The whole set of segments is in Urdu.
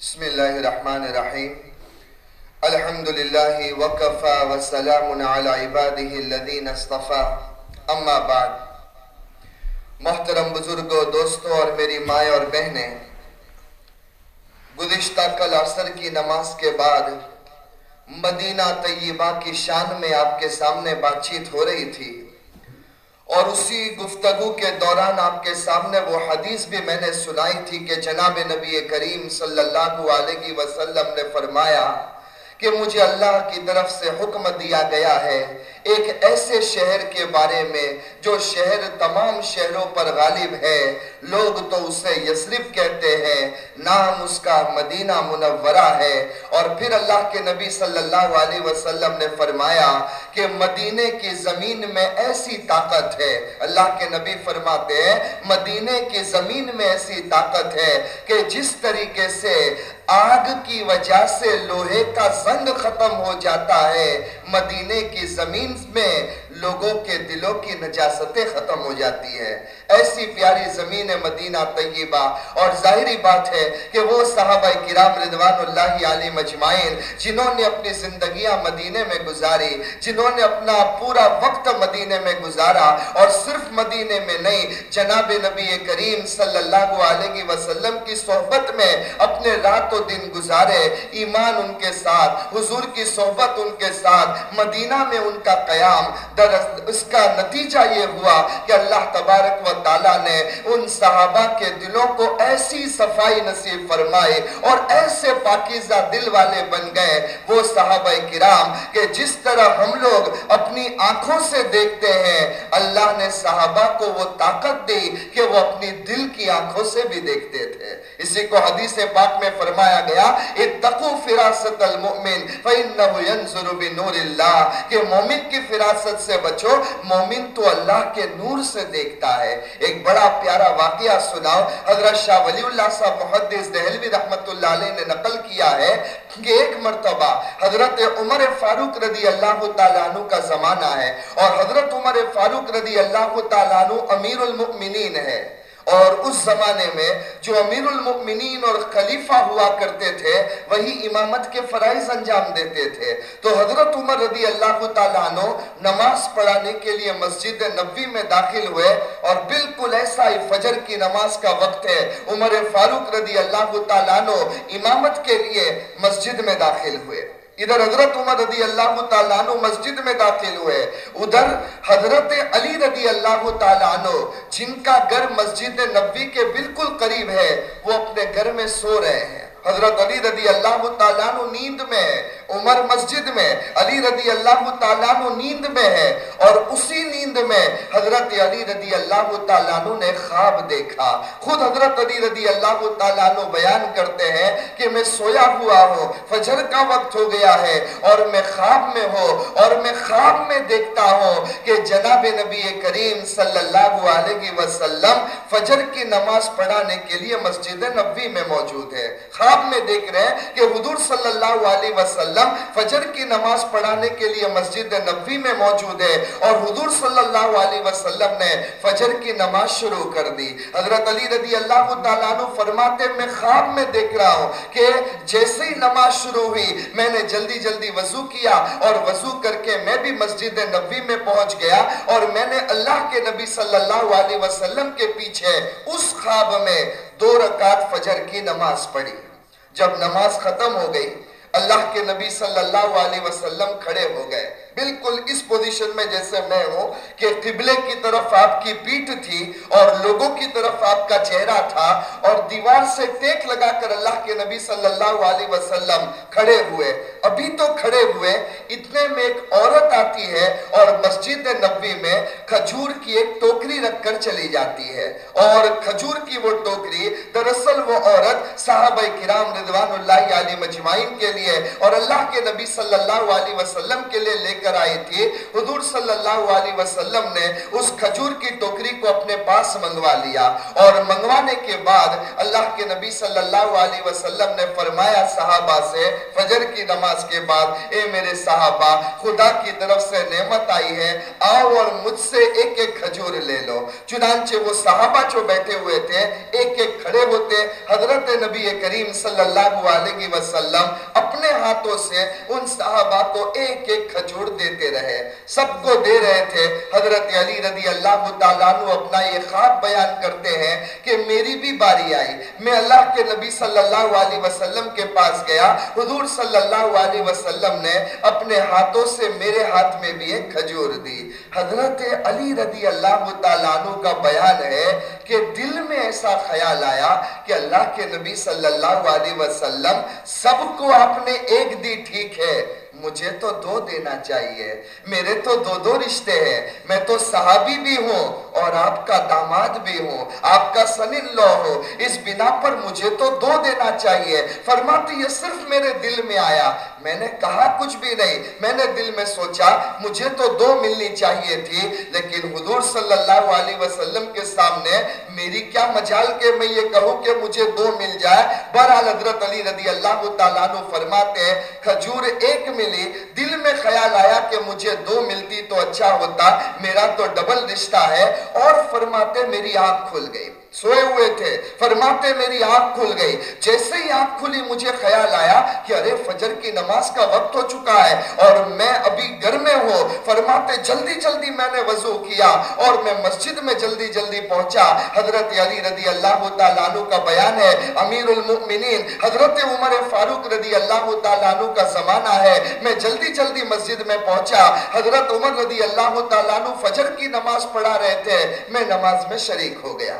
بسم اللہ الرحمن الرحیم۔ الحمدللہ وکفا وسلام علی عبادہ الذین اصطفا۔ اما بعد۔ محترم بزرگوں دوستوں اور میری مائیں اور بہنیں، گزشتہ کل عصر کی نماز کے بعد مدینہ طیبہ کی شان میں آپ کے سامنے بات چیت ہو رہی تھی۔ اور اسی گفتگو کے دوران آپ کے سامنے وہ حدیث بھی میں نے سنائی تھی کہ جناب نبی کریم صلی اللہ علیہ وسلم نے فرمایا کہ مجھے اللہ کی طرف سے حکم دیا گیا ہے ایک ایسے شہر کے بارے میں جو شہر تمام شہروں پر غالب ہے، لوگ تو اسے یسرف کہتے ہیں، نام اس کا مدینہ منورہ ہے۔ اور پھر اللہ کے نبی صلی اللہ علیہ وسلم نے فرمایا کہ مدینے کی زمین میں ایسی طاقت ہے۔ اللہ کے نبی فرماتے ہیں، مدینے کی زمین میں ایسی طاقت ہے کہ جس طریقے سے آگ کی وجہ سے لوہے کا زنگ ختم ہو جاتا ہے، مدینے کی زمین میں لوگوں کے دلوں کی نجاستیں ختم ہو جاتی ہے ایسی پیاری زمین مدینہ طیبہ۔ اور ظاہری بات ہے کہ وہ صحابہ کرام رضوان اللہ علی مجمعین، جنہوں نے اپنی زندگیاں مدینے میں گزاری، جنہوں نے اپنا پورا وقت مدینے میں گزارا، اور صرف مدینے میں نہیں، جناب نبی کریم صلی اللہ علیہ وسلم کی صحبت میں اپنے رات و دن گزارے، ایمان ان کے ساتھ، حضور کی صحبت ان کے ساتھ، مدینہ میں ان کا قیام۔ در اس کا نتیجہ یہ ہوا کہ اللہ تبارک و تعالیٰ نے ان صحابہ کے دلوں کو ایسی صفائی نصیب فرمائے اور ایسے پاکیزہ دل والے بن گئے وہ صحابہ کرام کہ جس طرح ہم لوگ اپنی آنکھوں سے دیکھتے ہیں، اللہ نے صحابہ کو وہ طاقت دی کہ وہ اپنی دل کی آنکھوں سے بھی دیکھتے تھے۔ اسی کو حدیث پاک میں فرمایا گیا اتقو فراست المؤمن فَإِنَّهُ يَنظُرُ بِنُورِ اللَّهِ کہ مومن کی فراست سے بچو، مومن تو اللہ کے نور سے دیکھتا ہے۔ ایک بڑا پیارا واقعہ سناؤ۔ حضرت شاہ ولی اللہ صاحب محدث دہلوی رحمت اللہ علیہ نے نقل کیا ہے کہ ایک مرتبہ حضرت عمر فاروق رضی اللہ تعالیٰ عنہ کا زمانہ ہے اور حضرت عمر فاروق رضی اللہ تعالیٰ عنہ امیر المؤمنین ہے۔ اور اس زمانے میں جو امیر المؤمنین اور خلیفہ ہوا کرتے تھے، وہی امامت کے فرائض انجام دیتے تھے۔ تو حضرت عمر رضی اللہ تعالیٰ عنہ نماز پڑھانے کے لیے مسجد نبوی میں داخل ہوئے اور بالکل ایسا ہی فجر کی نماز کا وقت ہے۔ عمر فاروق رضی اللہ تعالیٰ عنہ امامت کے لیے مسجد میں داخل ہوئے۔ ادھر حضرت عمر رضی اللہ تعالیٰ عنہ مسجد میں داخل ہوئے۔ ادھر حضرت علی رضی اللہ تعالیٰ عنہ، جن کا گھر مسجد نبوی کے بالکل قریب ہے، وہ اپنے گھر میں سو رہے ہیں۔ حضرت علی رضی اللہ تعالیٰ عنہ نیند میں ہے۔ عمر مسجد میں، علی رضی اللہ تعالیٰ عنہ نیند میں ہے اور اسی نیند میں حضرت علی رضی اللہ تعالیٰ عنہ نے خواب دیکھا۔ خود حضرت علی رضی اللہ تعالیٰ عنہ بیان کرتے ہیں کہ میں سویا ہوا ہوں، فجر کا وقت ہو گیا ہے اور میں خواب میں ہوں اور میں خواب میں دیکھتا ہوں کہ جناب نبی کریم صلی اللہ علیہ وسلم فجر کی نماز پڑھانے کے لیے مسجد نبوی میں موجود ہے خواب میں دیکھ رہے ہیں کہ حضور صلی اللہ علیہ وسلم وسلم، فجر کی نماز پڑھانے کے لیے مسجد نبوی میں موجود ہے اور حضور صلی اللہ علیہ وسلم نے فجر کی نماز شروع کر دی۔ حضرت علی رضی اللہ تعالیٰ عنہ فرماتے، میں خواب میں دیکھ رہا ہوں کہ جیسے ہی نماز شروع ہوئی، میں نے جلدی جلدی وضو کیا اور وضو کر کے میں بھی مسجد نبوی میں پہنچ گیا اور میں نے اللہ کے نبی صلی اللہ علیہ وسلم کے پیچھے اس خواب میں دو رکعت فجر کی نماز پڑھی۔ جب نماز ختم ہو گئی اللہ کے نبی صلی اللہ علیہ وسلم کھڑے ہو گئے۔ بالکل اس پوزیشن میں جیسے میں ہوں کہ قبلے کی طرف آپ کی پیٹ تھی اور لوگوں کی طرف آپ کا چہرہ تھا اور دیوار سے ٹیک لگا کر اللہ کے نبی صلی اللہ علیہ وسلم کھڑے ہوئے۔ ابھی تو کھڑے ہوئے، اتنے میں ایک عورت آتی ہے اور مسجد نبوی میں کھجور کی ایک ٹوکری رکھ کر چلی جاتی ہے۔ اور کھجور کی وہ ٹوکری دراصل وہ عورت صحابہ کرام رضوان اللہ علیہ مجمعین کے لیے اور اللہ کے نبی صلی اللہ علیہ وسلم کے لیے لے کر آئی تھی۔ حضور صلی اللہ علیہ وسلم نے اس کھجور کی ٹوکری کو اپنے پاس منگوا لیا اور منگوانے کے بعد اللہ کے نبی صلی اللہ علیہ وسلم نے فرمایا صحابہ سے فجر کی نماز کے بعد، اے میرے صحابہ، خدا کی طرف سے نعمت آئی ہے، آؤ اور مجھ سے ایک ایک کھجور لے لو۔ چنانچہ وہ صحابہ جو بیٹھے ہوئے تھے، ایک ایک کھڑے ہوتے، حضرت نبی کریم صلی اللہ علیہ وسلم اپنے ہاتھوں سے ان صحابہ کو ایک ایک کھجور دیتے رہے۔ سب کو دے رہے تھے۔ حضرت علی رضی اللہ تعالیٰ اپنا یہ خواب بیان کرتے ہیں کہ میری بھی باری آئی۔ میں اللہ کے نبی صلی اللہ علیہ وسلم کے پاس گیا۔ حضور صلی اللہ علیہ وسلم نے اپنے ہاتھوں سے میرے ہاتھ میں بھی ایک کھجور دی۔ حضرت علی رضی اللہ تعالیٰ کا بیان ہے کہ دل میں ایسا خیال آیا کہ اللہ کے نبی صلی اللہ علیہ وسلم سب کو آپ نے ایک دی ٹھیک ہے۔ مجھے تو دو دینا چاہیے۔ میرے تو دو دو رشتے ہیں۔ میں تو صحابی بھی ہوں اور آپ کا داماد بھی ہوں۔ آپ کا سن لو ہو اس بنا پر مجھے تو دو دینا چاہیے۔ فرماتے یہ صرف میرے دل میں آیا۔ میں نے کہا کچھ بھی نہیں۔ میں نے دل میں سوچا، مجھے تو دو ملنی چاہیے تھی۔ لیکن حضور صلی اللہ علیہ وسلم کے سامنے میری کیا مجال کہ میں یہ کہوں کہ مجھے دو مل جائے۔ برحال حضرت علی رضی اللہ تعالیٰ فرماتے ہیں، کھجور ایک مل نے دل میں خیال آیا کہ مجھے دو ملتی تو اچھا ہوتا، میرا تو ڈبل رشتہ ہے، اور فرماتے میری آنکھ کھل گئی۔ سوئے ہوئے تھے۔ فرماتے میری آنکھ کھل گئی۔ جیسے ہی آنکھ کھلی، مجھے خیال آیا کہ ارے، فجر کی نماز کا وقت ہو چکا ہے اور میں ابھی گھر میں ہوں۔ فرماتے جلدی جلدی میں نے وضو کیا اور میں مسجد میں جلدی جلدی پہنچا۔ حضرت علی رضی اللہ تعالیٰ عنہ کا بیان ہے۔ امیر المؤمنین، حضرت عمر فاروق رضی اللہ تعالیٰ عنہ کا زمانہ ہے۔ میں جلدی جلدی مسجد میں پہنچا۔ حضرت عمر رضی اللہ تعالیٰ عنہ فجر کی نماز پڑھا رہے تھے۔ میں نماز میں شریک ہو گیا۔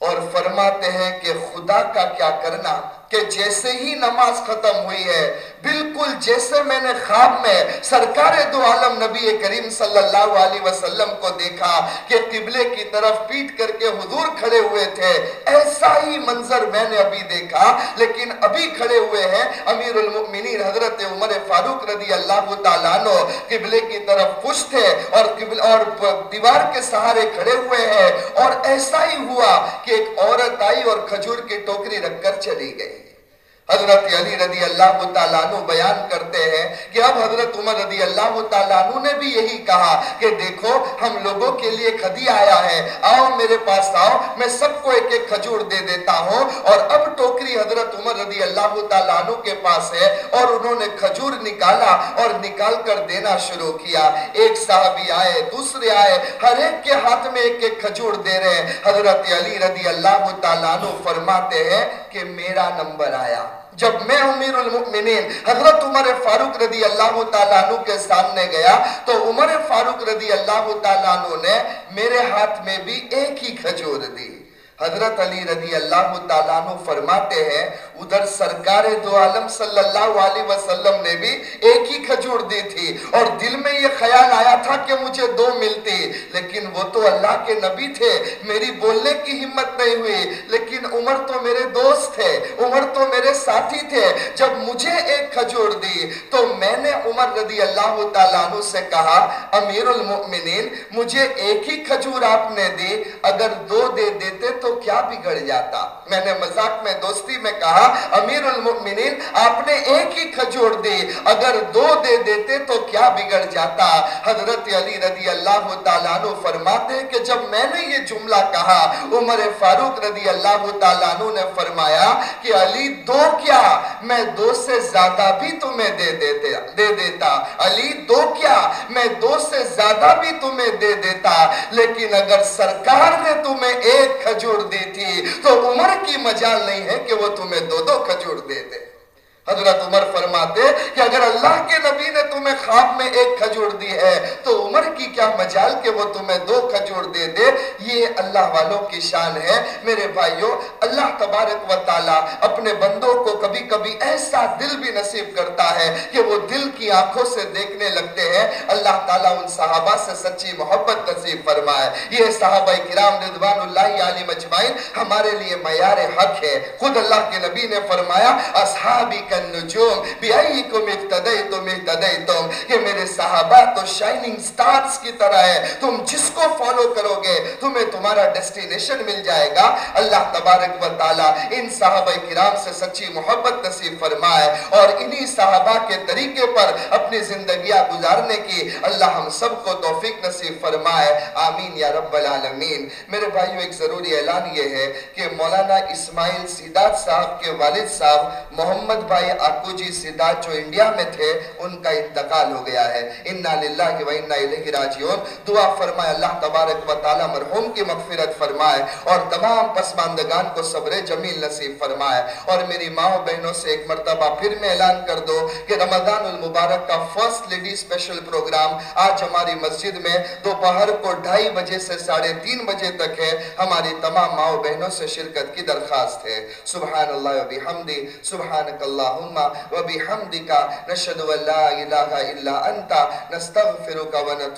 اور فرماتے ہیں کہ خدا کا کیا کرنا کہ جیسے ہی نماز ختم ہوئی ہے بالکل جیسے میں نے خواب میں سرکار دو عالم نبی کریم صلی اللہ علیہ وسلم کو دیکھا کہ قبلے کی طرف پیٹ کر کے حضور کھڑے ہوئے تھے۔ ایسا ہی منظر میں نے ابھی دیکھا لیکن ابھی کھڑے ہوئے ہیں امیر المؤمنین حضرت عمر فاروق رضی اللہ تعالیٰ عنہ۔ قبلے کی طرف پش تھے اور, اور دیوار کے سہارے کھڑے ہوئے ہیں۔ اور ایسا ہی ہوا کہ ایک عورت آئی اور کھجور کی ٹوکری رکھ کر چلی گئی۔ حضرت علی رضی اللہ تعالیٰ عنہ بیان کرتے ہیں کہ اب حضرت عمر رضی اللہ تعالیٰ عنہ نے بھی یہی کہا کہ دیکھو، ہم لوگوں کے لیے خدی آیا ہے۔ آؤ میرے پاس آؤ، میں سب کو ایک ایک کھجور دے دیتا ہوں۔ اور اب ٹوکری حضرت عمر رضی اللہ تعالیٰ عنہ کے پاس ہے اور انہوں نے کھجور نکالا اور نکال کر دینا شروع کیا۔ ایک صحابی آئے، دوسرے آئے، ہر ایک کے ہاتھ میں ایک ایک کھجور دے رہے۔ حضرت علی رضی اللہ تعالیٰ عنہ فرماتے ہیں کہ میرا نمبر آیا۔ جب میں امیر المؤمنین، حضرت عمر فاروق رضی اللہ تعالیٰ عنہ کے سامنے گیا، تو عمر فاروق رضی اللہ تعالیٰ عنہ نے میرے ہاتھ میں بھی ایک ہی کھجور دی۔ حضرت علی رضی اللہ تعالیٰ عنہ فرماتے ہیں ادھر سرکار دو عالم صلی اللہ علیہ وسلم نے بھی ایک ہی کھجور دی تھی اور دل میں یہ خیال آیا تھا کہ مجھے دو ملتی لیکن وہ تو اللہ کے نبی تھے، میری بولنے کی ہمت نہیں ہوئی۔ لیکن عمر تو میرے دوست تھے، عمر تو میرے ساتھی تھے۔ جب مجھے ایک کھجور دی تو میں نے عمر رضی اللہ تعالیٰ عنہ سے کہا امیر المؤمنین مجھے ایک ہی کھجور آپ نے دی، اگر دو دے دیتے تو کیا بگڑ جاتا؟ میں نے مزاق میں، دوستی میں کہا امیر المؤمنین، آپ نے ایک ہی کھجوڑ دی، اگر دو دے دیتے تو کیا بگڑ جاتا؟ حضرت علی رضی اللہ تعالیٰ عنہ فرماتے ہیں کہ جب میں نے یہ جملہ کہا، عمر فاروق رضی اللہ تعالیٰ عنہ نے فرمایا کہ علی دو کیا؟ میں دو سے زیادہ بھی تمہیں دے دیتے، دے دیتا۔ علی دو کیا؟ میں دو سے زیادہ بھی تمہیں دے دیتا۔ لیکن اگر سرکار نے تمہیں ایک کھجور دی تھی، تو عمر کی مجال نہیں ہے کہ وہ تمہیں دو دو کھجور دے دے حضرت عمر فرماتے کہ اگر اللہ کے نبی نے تمہیں خواب میں ایک کھجور دی ہے تو کی کیا مجال کہ وہ تمہیں دو کھجور دے دے؟ یہ اللہ والوں کی شان ہے۔ میرے بھائیوں اللہ تبارک و تعالی اپنے بندوں کو کبھی کبھی ایسا دل بھی نصیب کرتا ہے کہ وہ دل کی آنکھوں سے دیکھنے لگتے ہیں۔ اللہ تعالیٰ ان صحابہ سے سچی محبت نصیب فرمائے۔ یہ صحابہ کرام رضوان اللہ علی مجمعین ہمارے لیے معیار حق ہے۔ خود اللہ کے نبی نے فرمایا اصحابی کا النجوم بیئیکم اقتدیتم اقتدیتم کہ میرے صحابہ تو شائننگ سٹارز کی طرح ہے۔ تم جس کو فالو کرو گے، تمہیں تمہارا ڈیسٹینیشن مل جائے گا۔ اللہ تبارک و تعالی ان صحابہ کرام سے سچی محبت نصیب فرمائے اور انہی صحابہ کے طریقے پر اپنی زندگیاں گزارنے کی اللہ ہم سب کو توفیق نصیب فرمائے۔ آمین یا رب العالمین۔ میرے بھائیو، ایک ضروری اعلان یہ ہے کہ مولانا اسماعیل سیدات صاحب کے والد صاحب محمد بھائی آکو جی سیدات جو انڈیا میں تھے، ان کا انتقال ہو گیا ہے۔ انا للہ و انا الیہ راجعون دعا فرمائے، اللہ تبارک و تعالی مرحوم کی مغفرت فرمائے اور تمام پسماندگان کو صبر جمیل نصیب فرمائے۔ اور میری ماں و بہنوں سے ایک مرتبہ پھر میں اعلان کر دو کہ رمضان المبارک کا فرسٹ لیڈی اسپیشل پروگرام آج ہماری مسجد میں دوپہر کو ڈھائی بجے سے ساڑھے تین بجے تک ہے۔ ہماری تمام ماں و بہنوں سے شرکت کی درخواست ہے۔ سبحان اللہ و بحمدی سبحانک اللہم و بحمدکا نشد و لا الہ الا انتا نستغفرک و نتوب